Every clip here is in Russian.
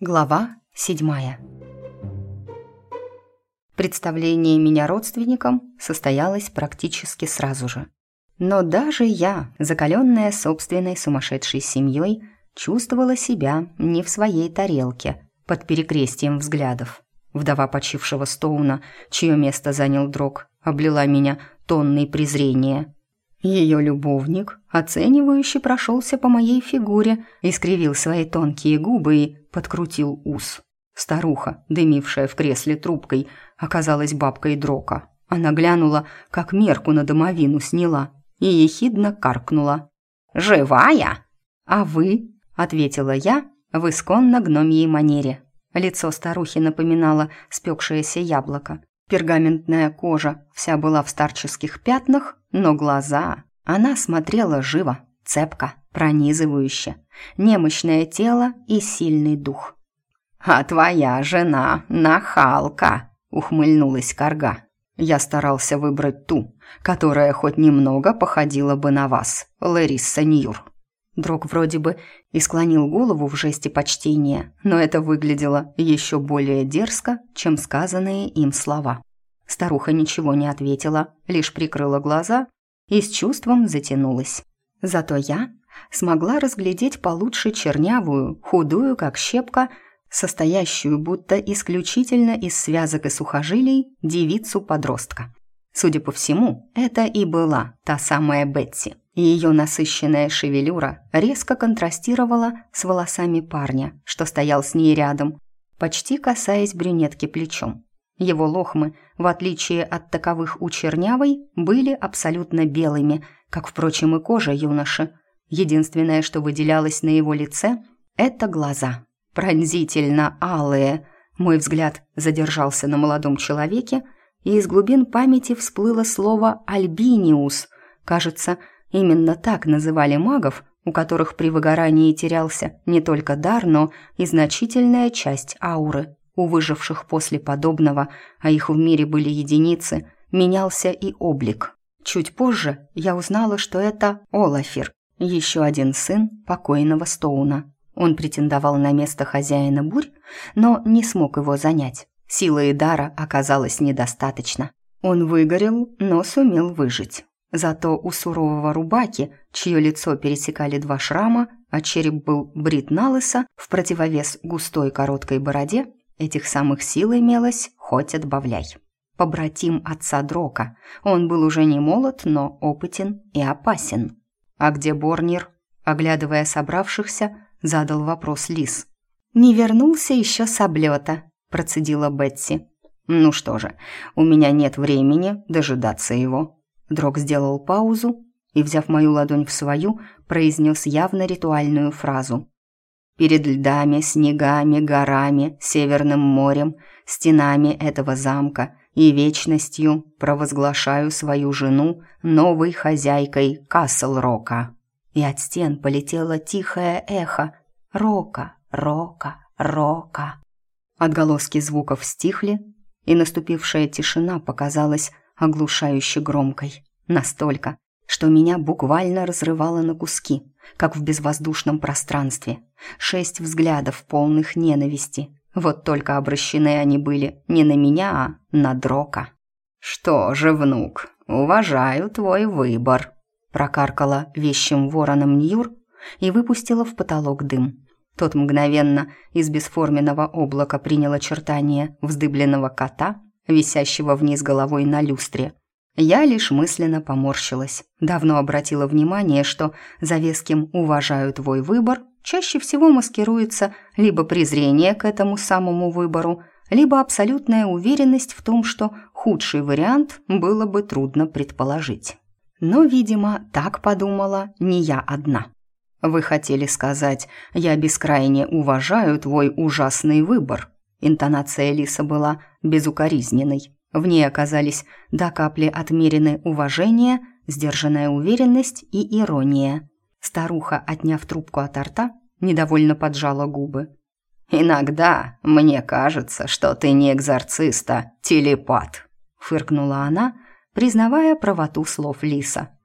Глава седьмая Представление меня родственникам состоялось практически сразу же. Но даже я, закаленная собственной сумасшедшей семьей, чувствовала себя не в своей тарелке, под перекрестием взглядов. Вдова почившего Стоуна, чье место занял Дрог, облила меня тонной презрения. Ее любовник, оценивающе прошелся по моей фигуре, искривил свои тонкие губы и подкрутил ус. Старуха, дымившая в кресле трубкой, оказалась бабкой Дрока. Она глянула, как мерку на домовину сняла, и ехидно каркнула. «Живая?» «А вы?» — ответила я в исконно гномьей манере. Лицо старухи напоминало спекшееся яблоко. Пергаментная кожа вся была в старческих пятнах, но глаза... Она смотрела живо, цепко, пронизывающе. Немощное тело и сильный дух. «А твоя жена нахалка!» — ухмыльнулась Карга. «Я старался выбрать ту, которая хоть немного походила бы на вас, Лариса Ньюр». Дрог вроде бы и склонил голову в жесте почтения, но это выглядело еще более дерзко, чем сказанные им слова. Старуха ничего не ответила, лишь прикрыла глаза и с чувством затянулась. Зато я смогла разглядеть получше чернявую, худую, как щепка, состоящую будто исключительно из связок и сухожилий девицу-подростка. Судя по всему, это и была та самая Бетси. Ее насыщенная шевелюра резко контрастировала с волосами парня, что стоял с ней рядом, почти касаясь брюнетки плечом. Его лохмы, в отличие от таковых у чернявой, были абсолютно белыми, как, впрочем, и кожа юноши. Единственное, что выделялось на его лице, это глаза. Пронзительно алые. Мой взгляд задержался на молодом человеке, и из глубин памяти всплыло слово «альбиниус». Кажется, именно так называли магов, у которых при выгорании терялся не только дар, но и значительная часть ауры. У выживших после подобного, а их в мире были единицы, менялся и облик. Чуть позже я узнала, что это Олафир, еще один сын покойного Стоуна. Он претендовал на место хозяина бурь, но не смог его занять. Силы и дара оказалось недостаточно. Он выгорел, но сумел выжить. Зато у сурового рубаки, чье лицо пересекали два шрама, а череп был брит на лысо, в противовес густой короткой бороде, Этих самых сил имелось хоть отбавляй. Побратим отца Дрока. Он был уже не молод, но опытен и опасен. «А где Борнир?» Оглядывая собравшихся, задал вопрос Лис. «Не вернулся еще с облета», – процедила Бетси. «Ну что же, у меня нет времени дожидаться его». Дрог сделал паузу и, взяв мою ладонь в свою, произнес явно ритуальную фразу. Перед льдами, снегами, горами, северным морем, стенами этого замка и вечностью провозглашаю свою жену новой хозяйкой Касл-Рока. И от стен полетело тихое эхо «Рока, Рока, Рока». Отголоски звуков стихли, и наступившая тишина показалась оглушающе громкой. Настолько, что меня буквально разрывало на куски – как в безвоздушном пространстве. Шесть взглядов, полных ненависти. Вот только обращены они были не на меня, а на Дрока. «Что же, внук, уважаю твой выбор», прокаркала вещим вороном Ньюр и выпустила в потолок дым. Тот мгновенно из бесформенного облака принял очертания вздыбленного кота, висящего вниз головой на люстре, я лишь мысленно поморщилась. Давно обратила внимание, что за веским «уважаю твой выбор» чаще всего маскируется либо презрение к этому самому выбору, либо абсолютная уверенность в том, что худший вариант было бы трудно предположить. Но, видимо, так подумала не я одна. «Вы хотели сказать, я бескрайне уважаю твой ужасный выбор». Интонация Лиса была безукоризненной. В ней оказались до капли отмерены уважение, сдержанная уверенность и ирония. Старуха, отняв трубку от рта, недовольно поджала губы. «Иногда мне кажется, что ты не экзорцист, а телепат», — фыркнула она, признавая правоту слов Лиса.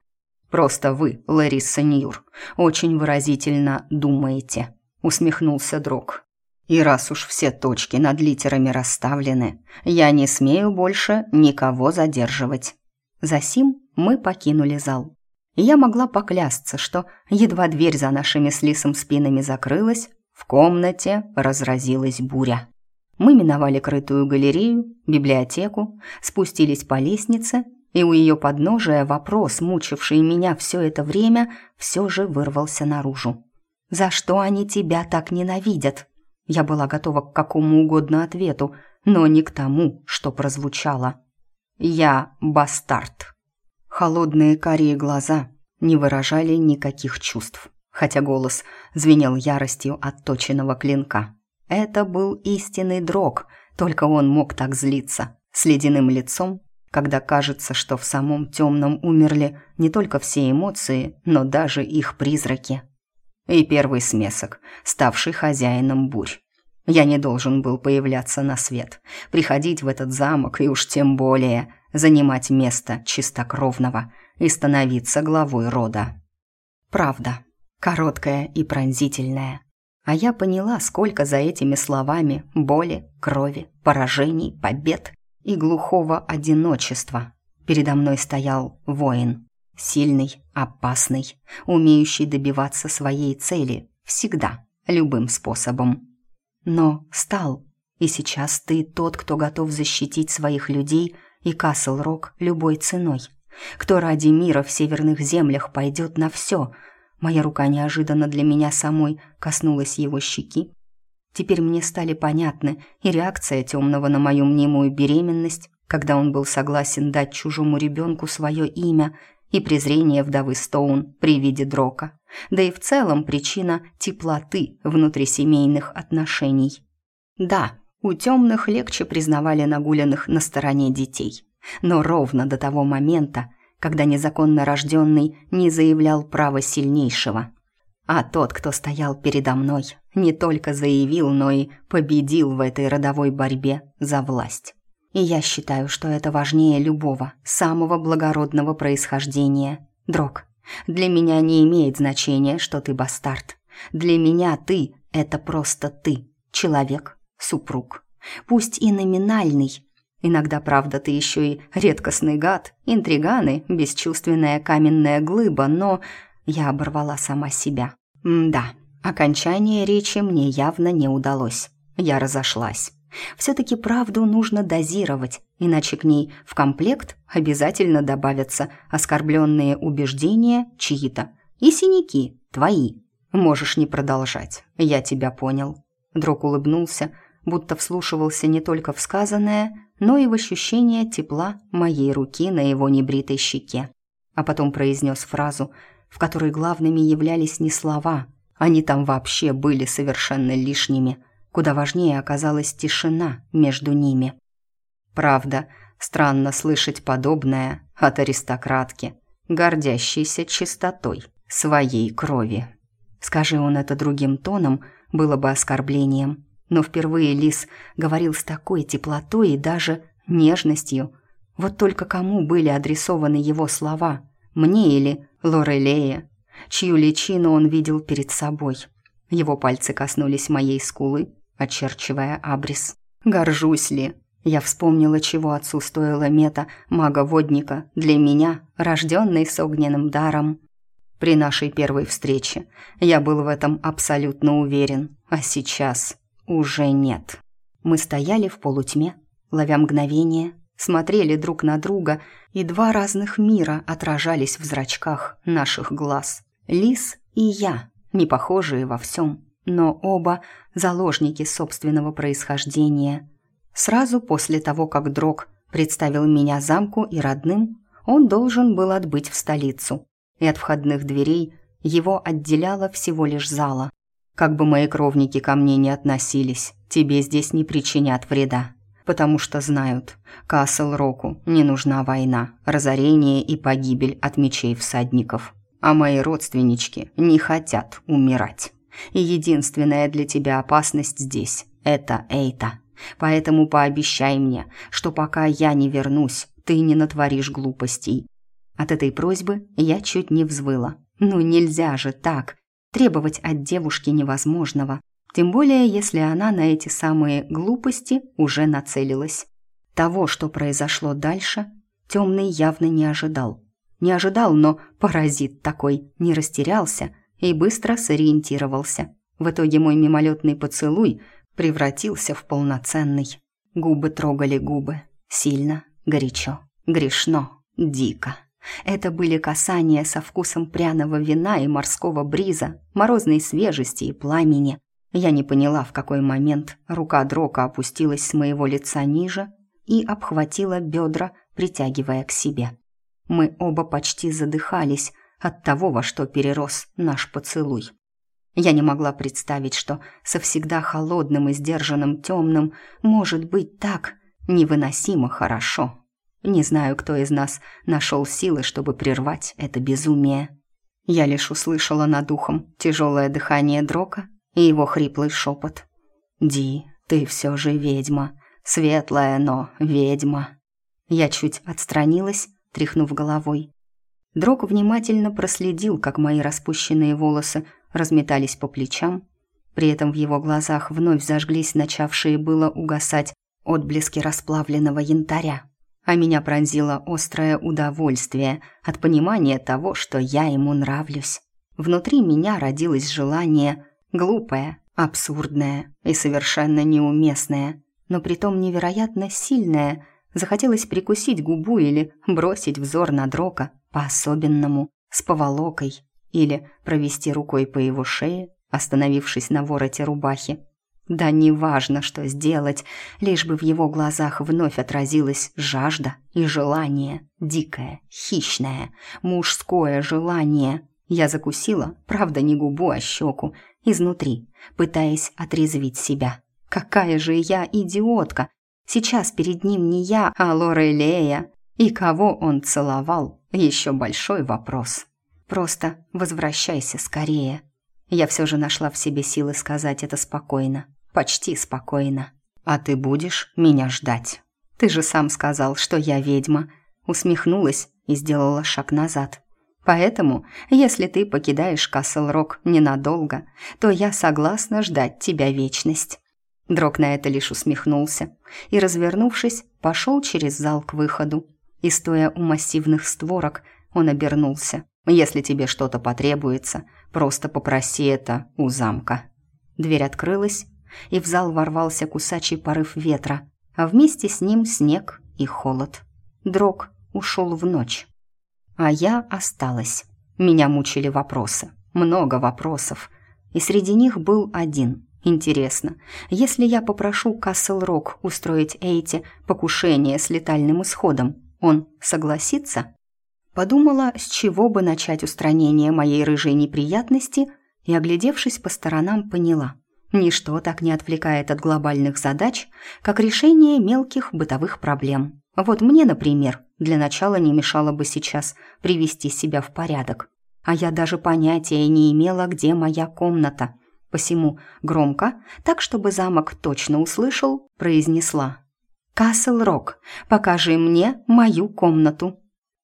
«Просто вы, Лариса Ньюр, очень выразительно думаете. — усмехнулся Дрог. «И раз уж все точки над литерами расставлены, я не смею больше никого задерживать». Засим мы покинули зал. Я могла поклясться, что едва дверь за нашими с Лисом спинами закрылась, в комнате разразилась буря. Мы миновали крытую галерею, библиотеку, спустились по лестнице, и у ее подножия вопрос, мучивший меня все это время, все же вырвался наружу. «За что они тебя так ненавидят?» Я была готова к какому угодно ответу, но не к тому, что прозвучало. «Я бастард». Холодные карие глаза не выражали никаких чувств, хотя голос звенел яростью отточенного клинка. Это был истинный дрог, только он мог так злиться, с ледяным лицом, когда кажется, что в самом темном умерли не только все эмоции, но даже их призраки. И первый смесок, ставший хозяином бурь. Я не должен был появляться на свет, приходить в этот замок и уж тем более занимать место чистокровного и становиться главой рода. Правда, короткая и пронзительная, а я поняла, сколько за этими словами боли, крови, поражений, побед и глухого одиночества. Передо мной стоял воин. Сильный, опасный, умеющий добиваться своей цели всегда, любым способом. Но стал, и сейчас ты тот, кто готов защитить своих людей и Касл-Рок любой ценой. Кто ради мира в северных землях пойдет на все – Моя рука неожиданно для меня самой коснулась его щеки. Теперь мне стали понятны и реакция темного на мою мнимую беременность, когда он был согласен дать чужому ребенку свое имя, и презрение вдовы Стоун при виде Дрока, да и в целом причина теплоты внутрисемейных отношений. Да, у темных легче признавали нагуленных на стороне детей, но ровно до того момента, когда незаконно рожденный не заявлял право сильнейшего. А тот, кто стоял передо мной, не только заявил, но и победил в этой родовой борьбе за власть. И я считаю, что это важнее любого, самого благородного происхождения. Дрог, для меня не имеет значения, что ты бастард. Для меня ты — это просто ты, человек, супруг. Пусть и номинальный, Иногда, правда, ты еще и редкостный гад, интриганы, бесчувственная каменная глыба, но я оборвала сама себя. М да, окончание речи мне явно не удалось. Я разошлась. Все-таки правду нужно дозировать, иначе к ней в комплект обязательно добавятся оскорбленные убеждения чьи-то и синяки твои. Можешь не продолжать, я тебя понял. Друг улыбнулся, будто вслушивался не только в сказанное, но и в ощущение тепла моей руки на его небритой щеке. А потом произнес фразу, в которой главными являлись не слова, они там вообще были совершенно лишними. Куда важнее оказалась тишина между ними. Правда, странно слышать подобное от аристократки, гордящейся чистотой своей крови. Скажи он это другим тоном, было бы оскорблением но впервые Лис говорил с такой теплотой и даже нежностью. Вот только кому были адресованы его слова? Мне или Лорелее, чью личину он видел перед собой? Его пальцы коснулись моей скулы, очерчивая абрис. «Горжусь ли?» Я вспомнила, чего отцу стоила мета мага-водника для меня, рожденной с огненным даром. При нашей первой встрече я был в этом абсолютно уверен, а сейчас уже нет. Мы стояли в полутьме, ловя мгновение, смотрели друг на друга, и два разных мира отражались в зрачках наших глаз. Лис и я, не похожие во всем, но оба заложники собственного происхождения. Сразу после того, как Дрог представил меня замку и родным, он должен был отбыть в столицу, и от входных дверей его отделяла всего лишь зала. Как бы мои кровники ко мне не относились, тебе здесь не причинят вреда, потому что знают, Касл-Року не нужна война, разорение и погибель от мечей всадников. А мои родственнички не хотят умирать. И единственная для тебя опасность здесь – это Эйта. Поэтому пообещай мне, что пока я не вернусь, ты не натворишь глупостей. От этой просьбы я чуть не взвыла. Ну нельзя же так, Требовать от девушки невозможного, тем более если она на эти самые глупости уже нацелилась. Того, что произошло дальше, темный явно не ожидал. Не ожидал, но паразит такой не растерялся и быстро сориентировался. В итоге мой мимолетный поцелуй превратился в полноценный. Губы трогали губы. Сильно, горячо, грешно, дико. Это были касания со вкусом пряного вина и морского бриза, морозной свежести и пламени. Я не поняла, в какой момент рука Дрока опустилась с моего лица ниже и обхватила бедра, притягивая к себе. Мы оба почти задыхались от того, во что перерос наш поцелуй. Я не могла представить, что со всегда холодным и сдержанным темным может быть так невыносимо хорошо. Не знаю, кто из нас нашел силы, чтобы прервать это безумие. Я лишь услышала над ухом тяжелое дыхание Дрока и его хриплый шепот. «Ди, ты все же ведьма. Светлая, но ведьма». Я чуть отстранилась, тряхнув головой. Дрог внимательно проследил, как мои распущенные волосы разметались по плечам. При этом в его глазах вновь зажглись начавшие было угасать отблески расплавленного янтаря а меня пронзило острое удовольствие от понимания того, что я ему нравлюсь. Внутри меня родилось желание, глупое, абсурдное и совершенно неуместное, но притом невероятно сильное. Захотелось прикусить губу или бросить взор на Дрока по-особенному, с поволокой, или провести рукой по его шее, остановившись на вороте рубахи, да неважно, что сделать, лишь бы в его глазах вновь отразилась жажда и желание, дикое, хищное, мужское желание. Я закусила, правда, не губу, а щеку, изнутри, пытаясь отрезвить себя. Какая же я идиотка! Сейчас перед ним не я, а Лорелея. И кого он целовал, еще большой вопрос. Просто возвращайся скорее. Я все же нашла в себе силы сказать это спокойно почти спокойно. «А ты будешь меня ждать? Ты же сам сказал, что я ведьма», усмехнулась и сделала шаг назад. «Поэтому, если ты покидаешь Касл-Рок ненадолго, то я согласна ждать тебя вечность». Дрог на это лишь усмехнулся и, развернувшись, пошел через зал к выходу. И, стоя у массивных створок, он обернулся. «Если тебе что-то потребуется, просто попроси это у замка». Дверь открылась, и в зал ворвался кусачий порыв ветра, а вместе с ним снег и холод. Дрог ушел в ночь. А я осталась. Меня мучили вопросы. Много вопросов. И среди них был один. Интересно, если я попрошу Касл-Рок устроить Эйти покушение с летальным исходом, он согласится? Подумала, с чего бы начать устранение моей рыжей неприятности, и, оглядевшись по сторонам, поняла. Ничто так не отвлекает от глобальных задач, как решение мелких бытовых проблем. Вот мне, например, для начала не мешало бы сейчас привести себя в порядок. А я даже понятия не имела, где моя комната. Посему громко, так чтобы замок точно услышал, произнесла. «Касл Рок, покажи мне мою комнату».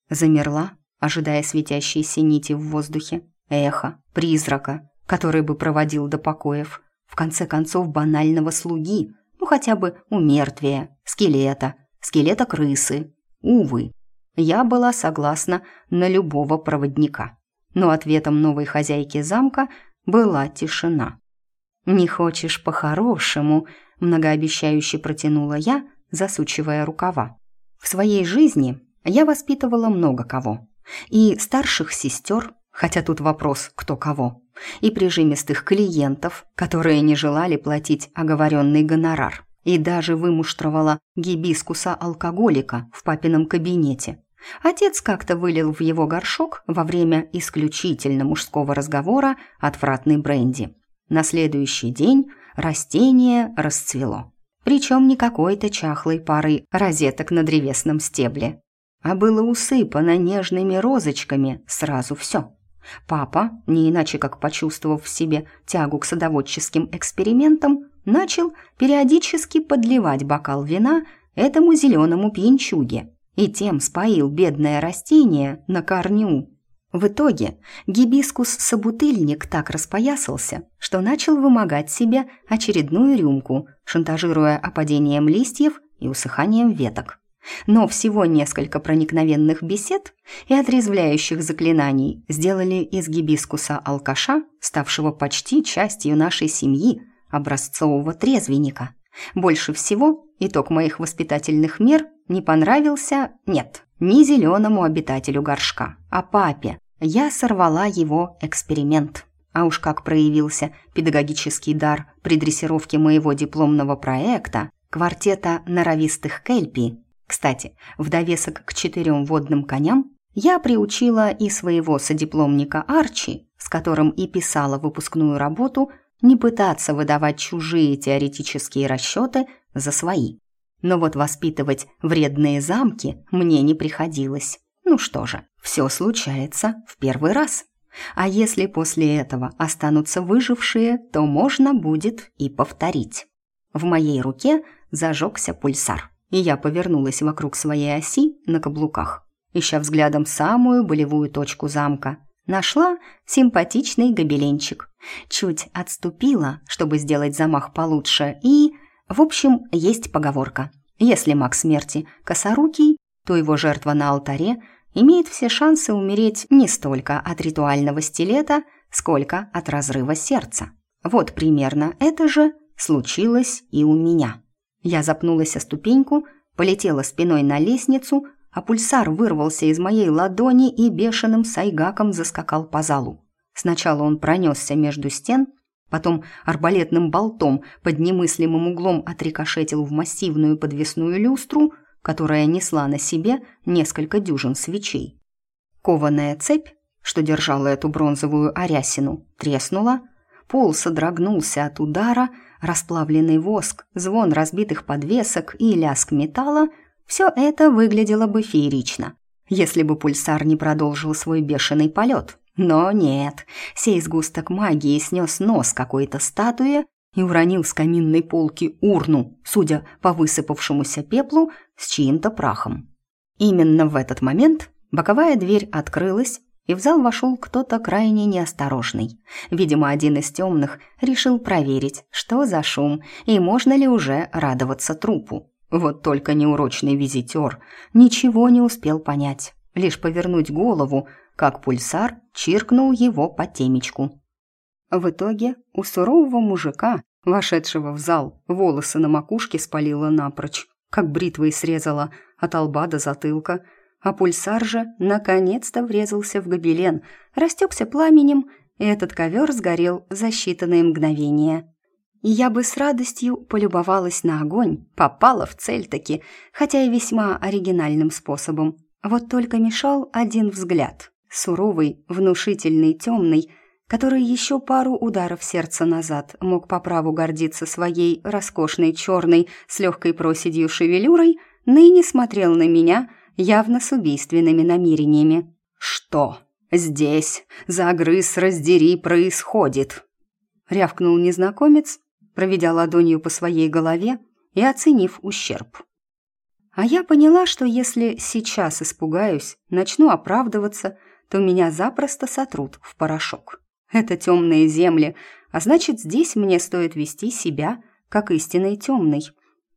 Замерла, ожидая светящейся нити в воздухе, эхо, призрака, который бы проводил до покоев – в конце концов, банального слуги, ну хотя бы у мертвия, скелета, скелета крысы. Увы, я была согласна на любого проводника. Но ответом новой хозяйки замка была тишина. «Не хочешь по-хорошему?» – многообещающе протянула я, засучивая рукава. В своей жизни я воспитывала много кого. И старших сестер, хотя тут вопрос «кто кого», и прижимистых клиентов, которые не желали платить оговоренный гонорар, и даже вымуштровала гибискуса-алкоголика в папином кабинете. Отец как-то вылил в его горшок во время исключительно мужского разговора отвратный бренди. На следующий день растение расцвело. Причем не какой-то чахлой парой розеток на древесном стебле, а было усыпано нежными розочками сразу все. Папа, не иначе как почувствовав в себе тягу к садоводческим экспериментам, начал периодически подливать бокал вина этому зеленому пьянчуге и тем споил бедное растение на корню. В итоге гибискус-собутыльник так распоясался, что начал вымогать себе очередную рюмку, шантажируя опадением листьев и усыханием веток. Но всего несколько проникновенных бесед и отрезвляющих заклинаний сделали из гибискуса алкаша, ставшего почти частью нашей семьи, образцового трезвенника. Больше всего итог моих воспитательных мер не понравился, нет, не зеленому обитателю горшка, а папе. Я сорвала его эксперимент. А уж как проявился педагогический дар при дрессировке моего дипломного проекта «Квартета норовистых кельпи». Кстати, в довесок к четырем водным коням я приучила и своего содипломника Арчи, с которым и писала выпускную работу, не пытаться выдавать чужие теоретические расчеты за свои. Но вот воспитывать вредные замки мне не приходилось. Ну что же, все случается в первый раз. А если после этого останутся выжившие, то можно будет и повторить. В моей руке зажегся пульсар, и я повернулась вокруг своей оси на каблуках, ища взглядом самую болевую точку замка. Нашла симпатичный гобеленчик. Чуть отступила, чтобы сделать замах получше, и в общем, есть поговорка. Если маг смерти косорукий, то его жертва на алтаре имеет все шансы умереть не столько от ритуального стилета, сколько от разрыва сердца. Вот примерно это же случилось и у меня. Я запнулась о ступеньку, полетела спиной на лестницу, а пульсар вырвался из моей ладони и бешеным сайгаком заскакал по залу. Сначала он пронесся между стен, Потом арбалетным болтом под немыслимым углом отрикошетил в массивную подвесную люстру, которая несла на себе несколько дюжин свечей. Кованая цепь, что держала эту бронзовую арясину, треснула, пол содрогнулся от удара, расплавленный воск, звон разбитых подвесок и лязг металла – все это выглядело бы феерично, если бы пульсар не продолжил свой бешеный полет. Но нет, сей сгусток магии снес нос какой-то статуе и уронил с каминной полки урну, судя по высыпавшемуся пеплу, с чьим-то прахом. Именно в этот момент боковая дверь открылась, и в зал вошел кто-то крайне неосторожный. Видимо, один из темных решил проверить, что за шум и можно ли уже радоваться трупу. Вот только неурочный визитер ничего не успел понять, лишь повернуть голову – как пульсар чиркнул его по темечку. В итоге у сурового мужика, вошедшего в зал, волосы на макушке спалило напрочь, как бритвой срезала от лба до затылка, а пульсар же наконец-то врезался в гобелен, растекся пламенем, и этот ковер сгорел за считанные мгновения. И я бы с радостью полюбовалась на огонь, попала в цель таки, хотя и весьма оригинальным способом. Вот только мешал один взгляд. Суровый, внушительный, темный, который еще пару ударов сердца назад мог по праву гордиться своей роскошной черной с легкой проседью шевелюрой, ныне смотрел на меня явно с убийственными намерениями. «Что здесь, загрыз, раздери, происходит?» рявкнул незнакомец, проведя ладонью по своей голове и оценив ущерб. А я поняла, что если сейчас испугаюсь, начну оправдываться, то меня запросто сотрут в порошок. Это темные земли, а значит, здесь мне стоит вести себя, как истинный темный.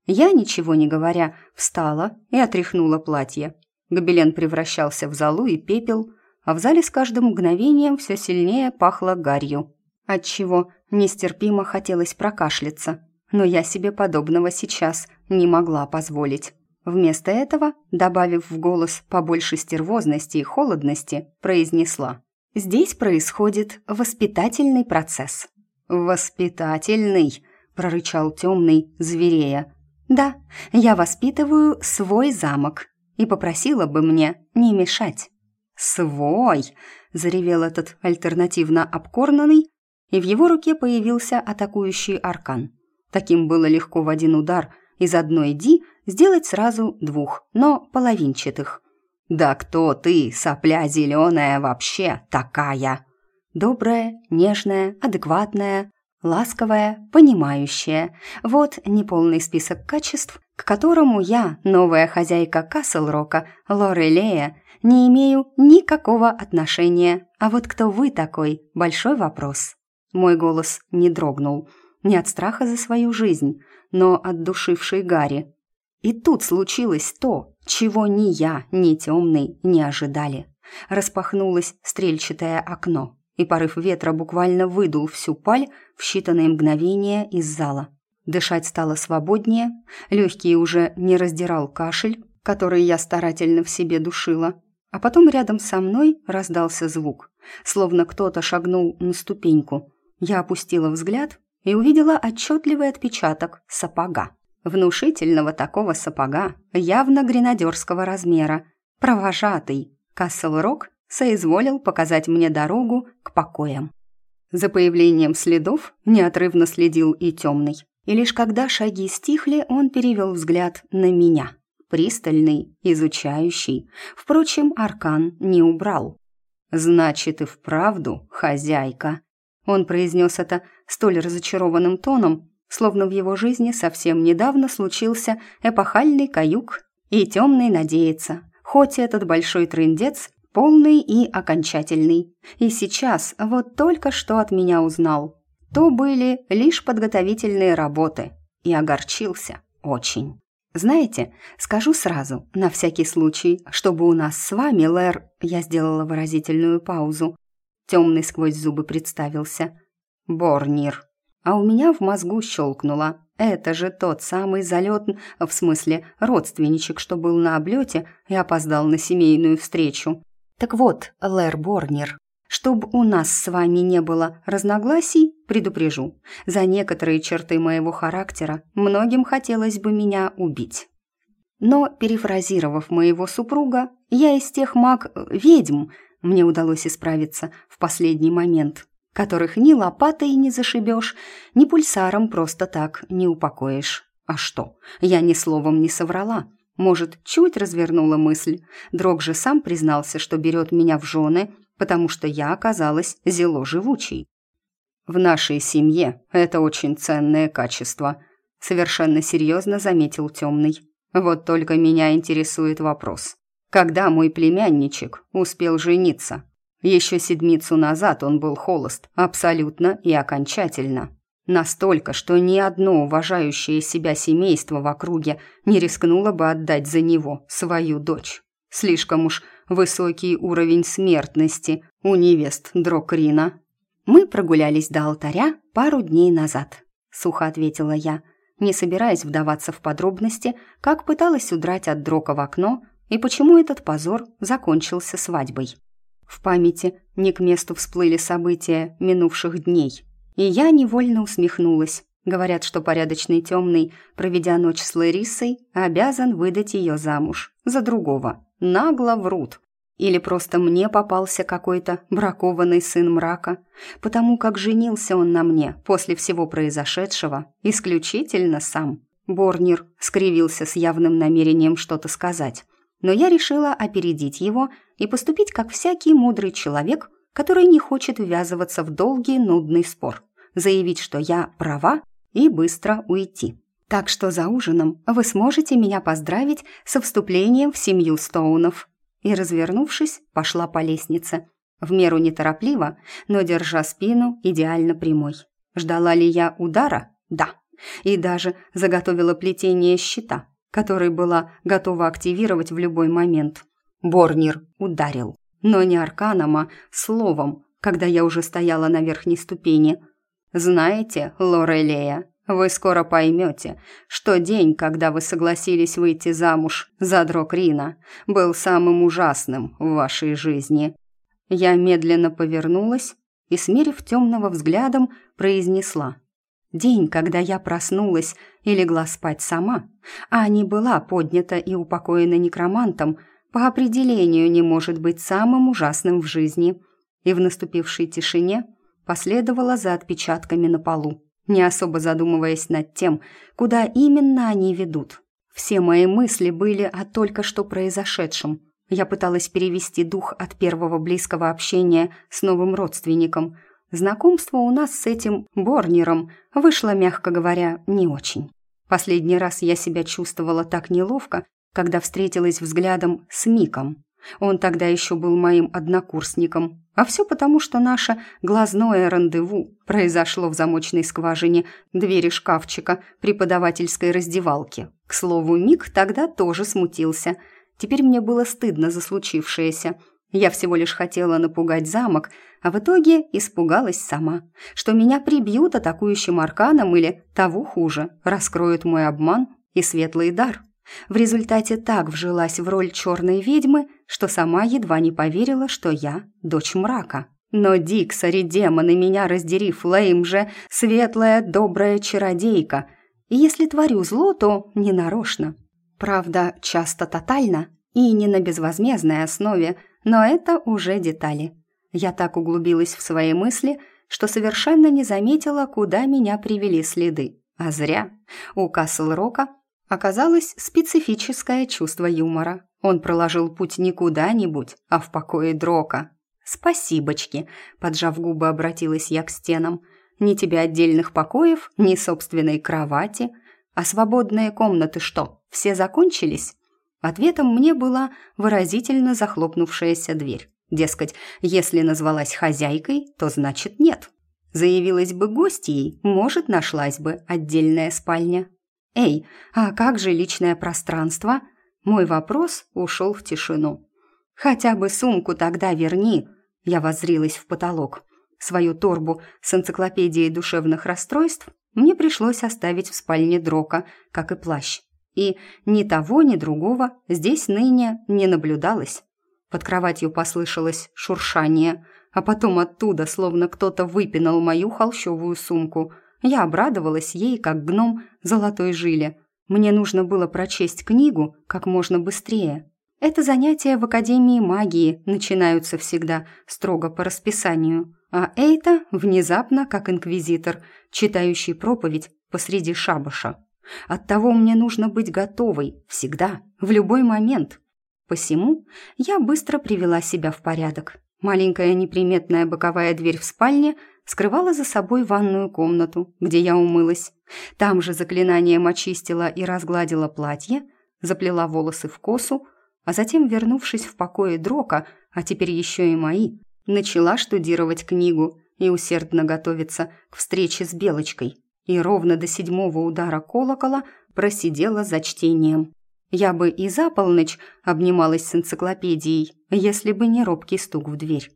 Я, ничего не говоря, встала и отряхнула платье. Гобелен превращался в золу и пепел, а в зале с каждым мгновением все сильнее пахло гарью, отчего нестерпимо хотелось прокашляться. Но я себе подобного сейчас не могла позволить. Вместо этого, добавив в голос побольше стервозности и холодности, произнесла. «Здесь происходит воспитательный процесс». «Воспитательный?» – прорычал темный, зверея. «Да, я воспитываю свой замок и попросила бы мне не мешать». «Свой!» – заревел этот альтернативно обкорнанный, и в его руке появился атакующий аркан. Таким было легко в один удар из одной «ди» сделать сразу двух, но половинчатых. «Да кто ты, сопля зеленая, вообще такая?» Добрая, нежная, адекватная, ласковая, понимающая. Вот неполный список качеств, к которому я, новая хозяйка Каслрока, Лорелея, не имею никакого отношения. А вот кто вы такой – большой вопрос». Мой голос не дрогнул. Не от страха за свою жизнь, но от душившей Гарри. И тут случилось то, чего ни я, ни темный не ожидали. Распахнулось стрельчатое окно, и порыв ветра буквально выдул всю паль в считанные мгновения из зала. Дышать стало свободнее, легкие уже не раздирал кашель, который я старательно в себе душила. А потом рядом со мной раздался звук, словно кто-то шагнул на ступеньку. Я опустила взгляд и увидела отчетливый отпечаток сапога. Внушительного такого сапога, явно гренадерского размера. Провожатый. Касл-Рок соизволил показать мне дорогу к покоям. За появлением следов неотрывно следил и темный. И лишь когда шаги стихли, он перевел взгляд на меня. Пристальный, изучающий. Впрочем, аркан не убрал. «Значит, и вправду хозяйка». Он произнес это столь разочарованным тоном, словно в его жизни совсем недавно случился эпохальный каюк, и темный надеется, хоть этот большой трындец полный и окончательный. И сейчас вот только что от меня узнал. То были лишь подготовительные работы. И огорчился очень. Знаете, скажу сразу, на всякий случай, чтобы у нас с вами, Лэр... Я сделала выразительную паузу. Темный сквозь зубы представился. Борнир. А у меня в мозгу щелкнуло. Это же тот самый залет, в смысле родственничек, что был на облете и опоздал на семейную встречу. Так вот, Лэр Борнер, чтобы у нас с вами не было разногласий, предупрежу, за некоторые черты моего характера многим хотелось бы меня убить. Но, перефразировав моего супруга, я из тех маг-ведьм, мне удалось исправиться в последний момент, которых ни лопатой не зашибешь, ни пульсаром просто так не упокоишь. А что, я ни словом не соврала. Может, чуть развернула мысль. Дрог же сам признался, что берет меня в жены, потому что я оказалась зело живучей. «В нашей семье это очень ценное качество», — совершенно серьезно заметил темный. «Вот только меня интересует вопрос. Когда мой племянничек успел жениться? Еще седмицу назад он был холост, абсолютно и окончательно. Настолько, что ни одно уважающее себя семейство в округе не рискнуло бы отдать за него свою дочь. Слишком уж высокий уровень смертности у невест Дрокрина. «Мы прогулялись до алтаря пару дней назад», — сухо ответила я, не собираясь вдаваться в подробности, как пыталась удрать от Дрока в окно и почему этот позор закончился свадьбой. В памяти не к месту всплыли события минувших дней — и я невольно усмехнулась. Говорят, что порядочный темный, проведя ночь с Ларисой, обязан выдать ее замуж за другого. Нагло врут. Или просто мне попался какой-то бракованный сын мрака, потому как женился он на мне после всего произошедшего исключительно сам. Борнер скривился с явным намерением что-то сказать, но я решила опередить его и поступить как всякий мудрый человек, который не хочет ввязываться в долгий нудный спор заявить, что я права, и быстро уйти. Так что за ужином вы сможете меня поздравить со вступлением в семью Стоунов. И, развернувшись, пошла по лестнице. В меру неторопливо, но держа спину идеально прямой. Ждала ли я удара? Да. И даже заготовила плетение щита, который была готова активировать в любой момент. Борнир ударил. Но не арканом, а словом, когда я уже стояла на верхней ступени – знаете, Лорелея, вы скоро поймете, что день, когда вы согласились выйти замуж за Дрокрина, был самым ужасным в вашей жизни. Я медленно повернулась и, смерив темного взглядом, произнесла. День, когда я проснулась и легла спать сама, а не была поднята и упокоена некромантом, по определению не может быть самым ужасным в жизни. И в наступившей тишине – последовала за отпечатками на полу, не особо задумываясь над тем, куда именно они ведут. Все мои мысли были о только что произошедшем. Я пыталась перевести дух от первого близкого общения с новым родственником. Знакомство у нас с этим Борнером вышло, мягко говоря, не очень. Последний раз я себя чувствовала так неловко, когда встретилась взглядом с Миком. Он тогда еще был моим однокурсником. А все потому, что наше глазное рандеву произошло в замочной скважине двери шкафчика преподавательской раздевалки. К слову, Мик тогда тоже смутился. Теперь мне было стыдно за случившееся. Я всего лишь хотела напугать замок, а в итоге испугалась сама, что меня прибьют атакующим арканом или, того хуже, раскроют мой обман и светлый дар. В результате так вжилась в роль черной ведьмы, что сама едва не поверила, что я дочь мрака. Но Диксари демоны меня раздери, Флейм же светлая, добрая чародейка. И если творю зло, то ненарочно. Правда, часто тотально и не на безвозмездной основе, но это уже детали. Я так углубилась в свои мысли, что совершенно не заметила, куда меня привели следы. А зря. У Касл-Рока оказалось специфическое чувство юмора. Он проложил путь не куда-нибудь, а в покое Дрока. «Спасибочки», — поджав губы, обратилась я к стенам. «Ни тебе отдельных покоев, ни собственной кровати. А свободные комнаты что, все закончились?» Ответом мне была выразительно захлопнувшаяся дверь. Дескать, если назвалась хозяйкой, то значит нет. Заявилась бы гостьей, может, нашлась бы отдельная спальня. «Эй, а как же личное пространство?» Мой вопрос ушел в тишину. «Хотя бы сумку тогда верни!» Я воззрилась в потолок. Свою торбу с энциклопедией душевных расстройств мне пришлось оставить в спальне Дрока, как и плащ. И ни того, ни другого здесь ныне не наблюдалось. Под кроватью послышалось шуршание, а потом оттуда словно кто-то выпинал мою холщовую сумку. Я обрадовалась ей, как гном золотой жили. Мне нужно было прочесть книгу как можно быстрее. Это занятия в Академии магии начинаются всегда строго по расписанию, а Эйта внезапно как инквизитор, читающий проповедь посреди шабаша. Оттого мне нужно быть готовой всегда, в любой момент. Посему я быстро привела себя в порядок. Маленькая неприметная боковая дверь в спальне скрывала за собой ванную комнату, где я умылась. Там же заклинанием очистила и разгладила платье, заплела волосы в косу, а затем, вернувшись в покое Дрока, а теперь еще и мои, начала штудировать книгу и усердно готовиться к встрече с Белочкой, и ровно до седьмого удара колокола просидела за чтением. Я бы и за полночь обнималась с энциклопедией, если бы не робкий стук в дверь.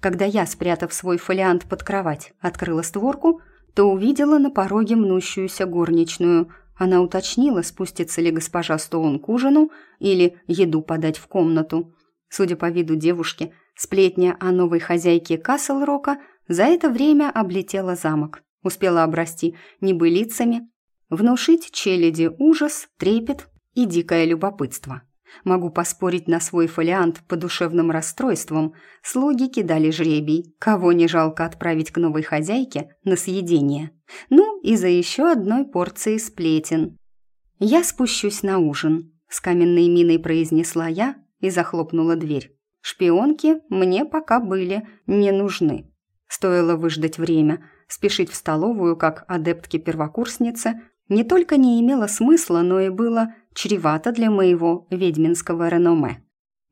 Когда я, спрятав свой фолиант под кровать, открыла створку, то увидела на пороге мнущуюся горничную. Она уточнила, спустится ли госпожа Стоун к ужину или еду подать в комнату. Судя по виду девушки, сплетня о новой хозяйке Каслрока за это время облетела замок успела обрасти небылицами, внушить челяди ужас, трепет и дикое любопытство. Могу поспорить на свой фолиант по душевным расстройствам. Слуги кидали жребий, кого не жалко отправить к новой хозяйке на съедение. Ну и за еще одной порцией сплетен. «Я спущусь на ужин», — с каменной миной произнесла я и захлопнула дверь. «Шпионки мне пока были не нужны». Стоило выждать время, спешить в столовую, как адептки-первокурсницы, не только не имело смысла, но и было чревато для моего ведьминского реноме.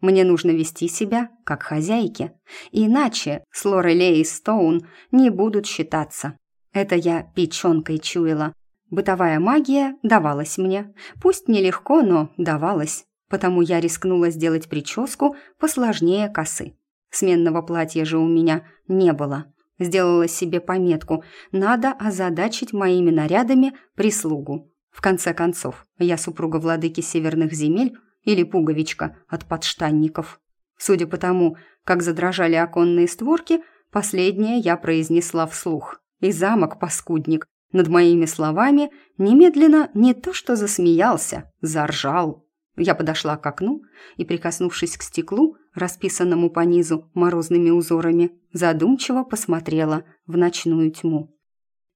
Мне нужно вести себя как хозяйки, иначе с Лорелей и Стоун не будут считаться. Это я печенкой чуяла. Бытовая магия давалась мне. Пусть нелегко, но давалась. Потому я рискнула сделать прическу посложнее косы. Сменного платья же у меня не было. Сделала себе пометку «Надо озадачить моими нарядами прислугу». В конце концов, я супруга владыки северных земель или пуговичка от подштанников. Судя по тому, как задрожали оконные створки, последнее я произнесла вслух. И замок-паскудник над моими словами немедленно не то что засмеялся, заржал. Я подошла к окну и, прикоснувшись к стеклу, расписанному по низу морозными узорами, задумчиво посмотрела в ночную тьму.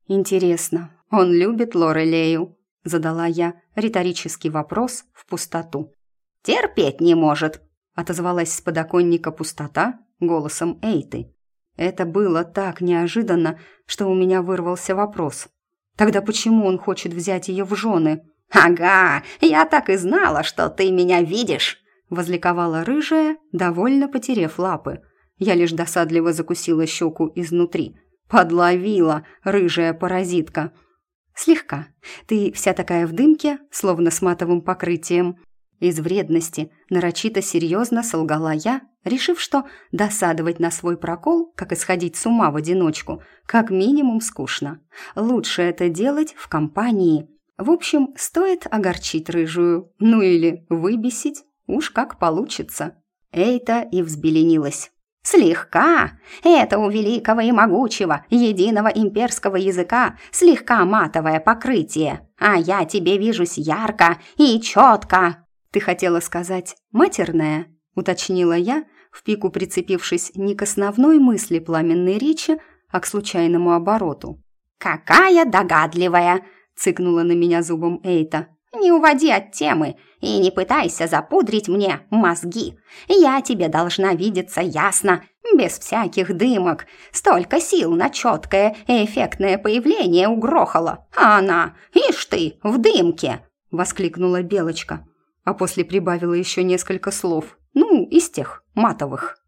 «Интересно, он любит Лорелею?» – задала я риторический вопрос в пустоту. «Терпеть не может!» – отозвалась с подоконника пустота голосом Эйты. Это было так неожиданно, что у меня вырвался вопрос. «Тогда почему он хочет взять ее в жены?» «Ага, я так и знала, что ты меня видишь!» — возликовала рыжая, довольно потерев лапы. Я лишь досадливо закусила щеку изнутри. «Подловила, рыжая паразитка!» «Слегка. Ты вся такая в дымке, словно с матовым покрытием». Из вредности нарочито серьезно солгала я, решив, что досадовать на свой прокол, как и сходить с ума в одиночку, как минимум скучно. Лучше это делать в компании. В общем, стоит огорчить рыжую, ну или выбесить, уж как получится. Эйта и взбеленилась. Слегка. Это у великого и могучего, единого имперского языка слегка матовое покрытие. А я тебе вижусь ярко и четко. Ты хотела сказать «матерное», уточнила я, в пику прицепившись не к основной мысли пламенной речи, а к случайному обороту. «Какая догадливая!» — цыкнула на меня зубом Эйта. Не уводи от темы и не пытайся запудрить мне мозги. Я тебе должна видеться ясно, без всяких дымок. Столько сил на четкое и эффектное появление угрохало. А она, ишь ты, в дымке!» — воскликнула Белочка. А после прибавила еще несколько слов. Ну, из тех, матовых.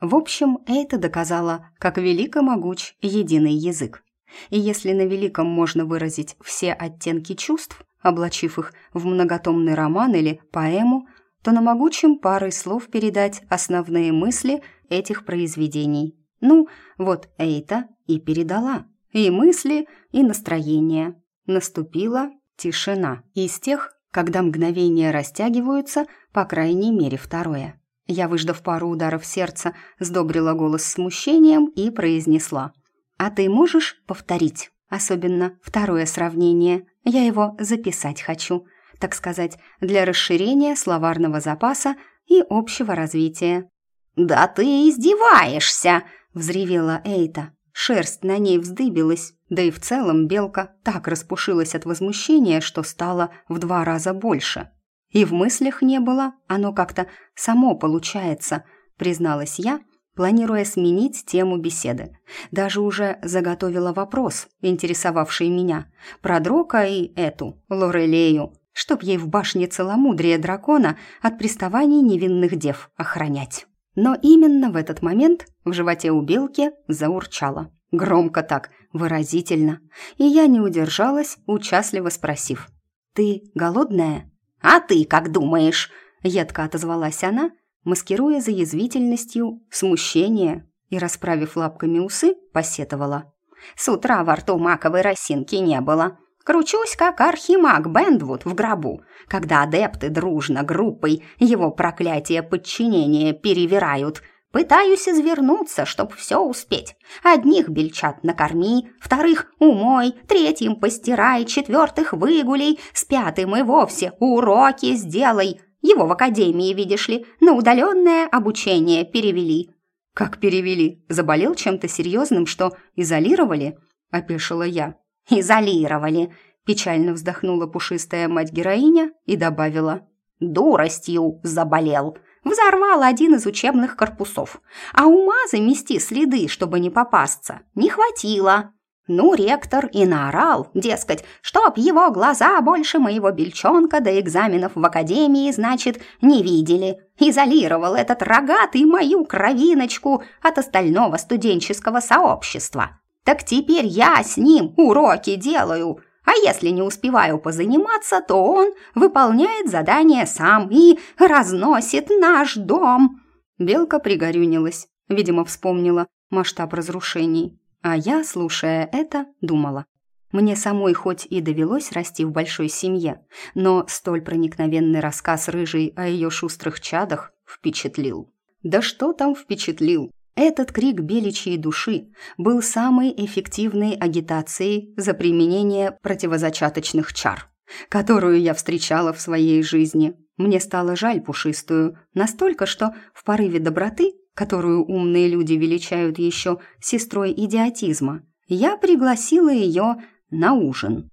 В общем, это доказало, как велико могуч единый язык. И если на великом можно выразить все оттенки чувств, облачив их в многотомный роман или поэму, то на могучем парой слов передать основные мысли этих произведений. Ну, вот Эйта и передала. И мысли, и настроение. Наступила тишина. Из тех, когда мгновения растягиваются, по крайней мере, второе. Я, выждав пару ударов сердца, сдобрила голос смущением и произнесла. «А ты можешь повторить?» Особенно второе сравнение. Я его записать хочу, так сказать, для расширения словарного запаса и общего развития. «Да ты издеваешься!» — взревела Эйта. Шерсть на ней вздыбилась, да и в целом белка так распушилась от возмущения, что стало в два раза больше. И в мыслях не было, оно как-то само получается, призналась я, — планируя сменить тему беседы. Даже уже заготовила вопрос, интересовавший меня, про Дрока и эту, Лорелею, чтоб ей в башне целомудрия дракона от приставаний невинных дев охранять. Но именно в этот момент в животе у белки заурчало. Громко так, выразительно. И я не удержалась, участливо спросив. «Ты голодная?» «А ты как думаешь?» Едко отозвалась она, маскируя за язвительностью смущение и, расправив лапками усы, посетовала. «С утра во рту маковой росинки не было. Кручусь, как архимаг Бендвуд в гробу, когда адепты дружно группой его проклятие подчинения перевирают. Пытаюсь извернуться, чтоб все успеть. Одних бельчат накорми, вторых умой, третьим постирай, четвертых выгулей, с пятым и вовсе уроки сделай. Его в академии, видишь ли, на удаленное обучение перевели». «Как перевели? Заболел чем-то серьезным, что изолировали?» – опешила я. «Изолировали», – печально вздохнула пушистая мать-героиня и добавила. «Дуростью заболел. Взорвал один из учебных корпусов. А ума замести следы, чтобы не попасться, не хватило. Ну, ректор и наорал, дескать, чтоб его глаза больше моего бельчонка до экзаменов в академии, значит, не видели. Изолировал этот рогатый мою кровиночку от остального студенческого сообщества. Так теперь я с ним уроки делаю. А если не успеваю позаниматься, то он выполняет задание сам и разносит наш дом. Белка пригорюнилась, видимо, вспомнила масштаб разрушений. А я, слушая это, думала. Мне самой хоть и довелось расти в большой семье, но столь проникновенный рассказ рыжий о ее шустрых чадах впечатлил. Да что там впечатлил? Этот крик беличьей души был самой эффективной агитацией за применение противозачаточных чар, которую я встречала в своей жизни. Мне стало жаль пушистую, настолько, что в порыве доброты которую умные люди величают еще сестрой идиотизма, я пригласила ее на ужин.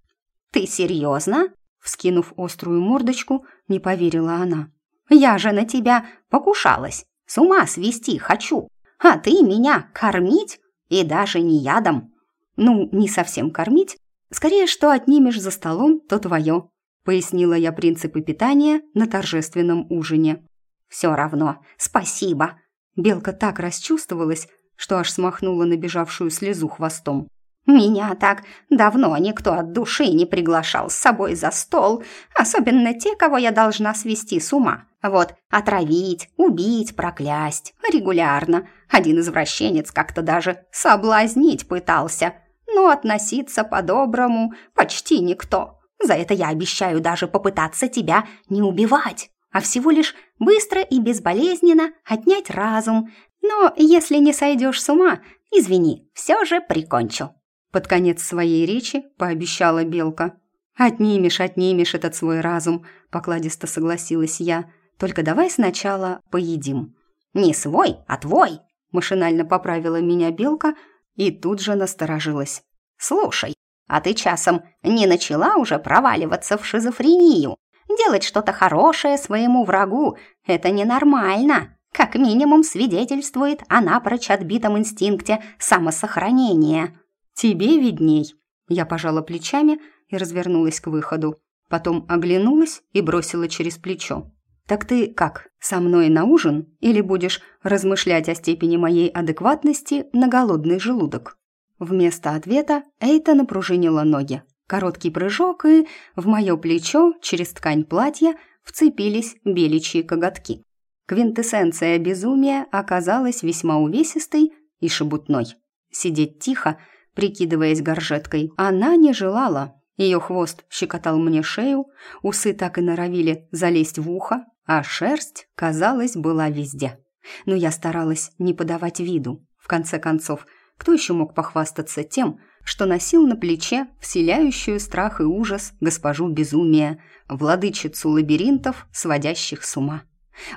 «Ты серьезно?» Вскинув острую мордочку, не поверила она. «Я же на тебя покушалась, с ума свести хочу, а ты меня кормить и даже не ядом». «Ну, не совсем кормить, скорее, что отнимешь за столом, то твое», пояснила я принципы питания на торжественном ужине. все равно. Спасибо». Белка так расчувствовалась, что аж смахнула набежавшую слезу хвостом. «Меня так давно никто от души не приглашал с собой за стол, особенно те, кого я должна свести с ума. Вот, отравить, убить, проклясть. Регулярно. Один извращенец как-то даже соблазнить пытался. Но относиться по-доброму почти никто. За это я обещаю даже попытаться тебя не убивать, а всего лишь быстро и безболезненно отнять разум. Но если не сойдешь с ума, извини, все же прикончу». Под конец своей речи пообещала Белка. «Отнимешь, отнимешь этот свой разум», — покладисто согласилась я. «Только давай сначала поедим». «Не свой, а твой», — машинально поправила меня Белка и тут же насторожилась. «Слушай, а ты часом не начала уже проваливаться в шизофрению? Делать что-то хорошее своему врагу — это ненормально. Как минимум свидетельствует о напрочь отбитом инстинкте самосохранения». «Тебе видней». Я пожала плечами и развернулась к выходу. Потом оглянулась и бросила через плечо. «Так ты как, со мной на ужин или будешь размышлять о степени моей адекватности на голодный желудок?» Вместо ответа Эйта напружинила ноги. Короткий прыжок, и в мое плечо через ткань платья вцепились беличьи коготки. Квинтэссенция безумия оказалась весьма увесистой и шебутной. Сидеть тихо, прикидываясь горжеткой, она не желала. Ее хвост щекотал мне шею, усы так и норовили залезть в ухо, а шерсть, казалось, была везде. Но я старалась не подавать виду. В конце концов, кто еще мог похвастаться тем, что носил на плече вселяющую страх и ужас госпожу безумия, владычицу лабиринтов, сводящих с ума?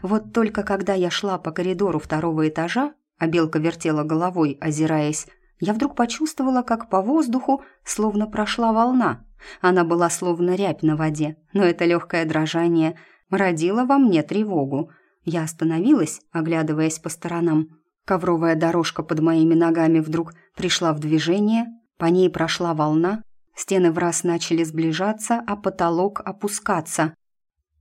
Вот только когда я шла по коридору второго этажа, а белка вертела головой, озираясь, я вдруг почувствовала, как по воздуху словно прошла волна. Она была словно рябь на воде, но это легкое дрожание родило во мне тревогу. Я остановилась, оглядываясь по сторонам. Ковровая дорожка под моими ногами вдруг пришла в движение, по ней прошла волна, стены в раз начали сближаться, а потолок опускаться.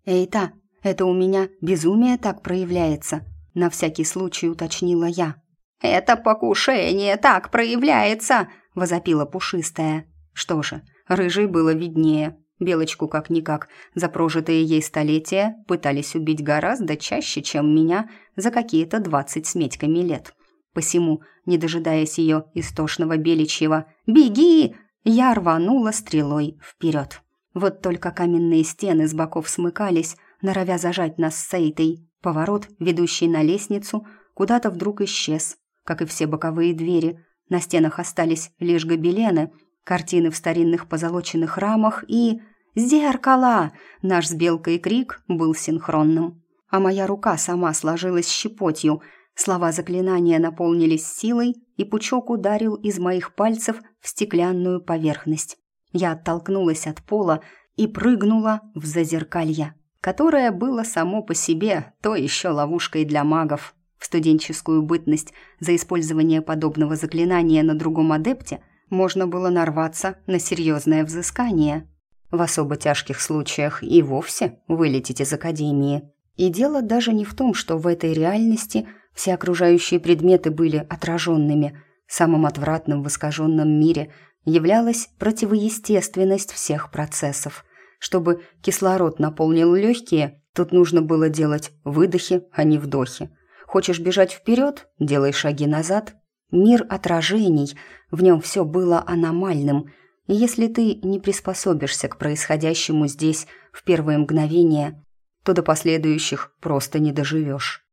«Эй-та, это у меня безумие так проявляется», — на всякий случай уточнила я. «Это покушение так проявляется!» — возопила пушистая. Что же, рыжей было виднее. Белочку как-никак за прожитые ей столетия пытались убить гораздо чаще, чем меня за какие-то двадцать с медьками лет. Посему, не дожидаясь ее истошного беличьего «Беги!», я рванула стрелой вперед. Вот только каменные стены с боков смыкались, норовя зажать нас с Сейтой. Поворот, ведущий на лестницу, куда-то вдруг исчез, как и все боковые двери. На стенах остались лишь гобелены, картины в старинных позолоченных рамах и... «Зеркало!» Наш с Белкой крик был синхронным. А моя рука сама сложилась щепотью. Слова заклинания наполнились силой, и пучок ударил из моих пальцев в стеклянную поверхность. Я оттолкнулась от пола и прыгнула в зазеркалье, которое было само по себе то еще ловушкой для магов. В студенческую бытность за использование подобного заклинания на другом адепте можно было нарваться на серьезное взыскание. В особо тяжких случаях и вовсе вылететь из академии. И дело даже не в том, что в этой реальности все окружающие предметы были отраженными. Самым отвратным в искаженном мире являлась противоестественность всех процессов. Чтобы кислород наполнил легкие, тут нужно было делать выдохи, а не вдохи. Хочешь бежать вперед? Делай шаги назад. Мир отражений, в нем все было аномальным. И если ты не приспособишься к происходящему здесь в первые мгновения, то до последующих просто не доживешь.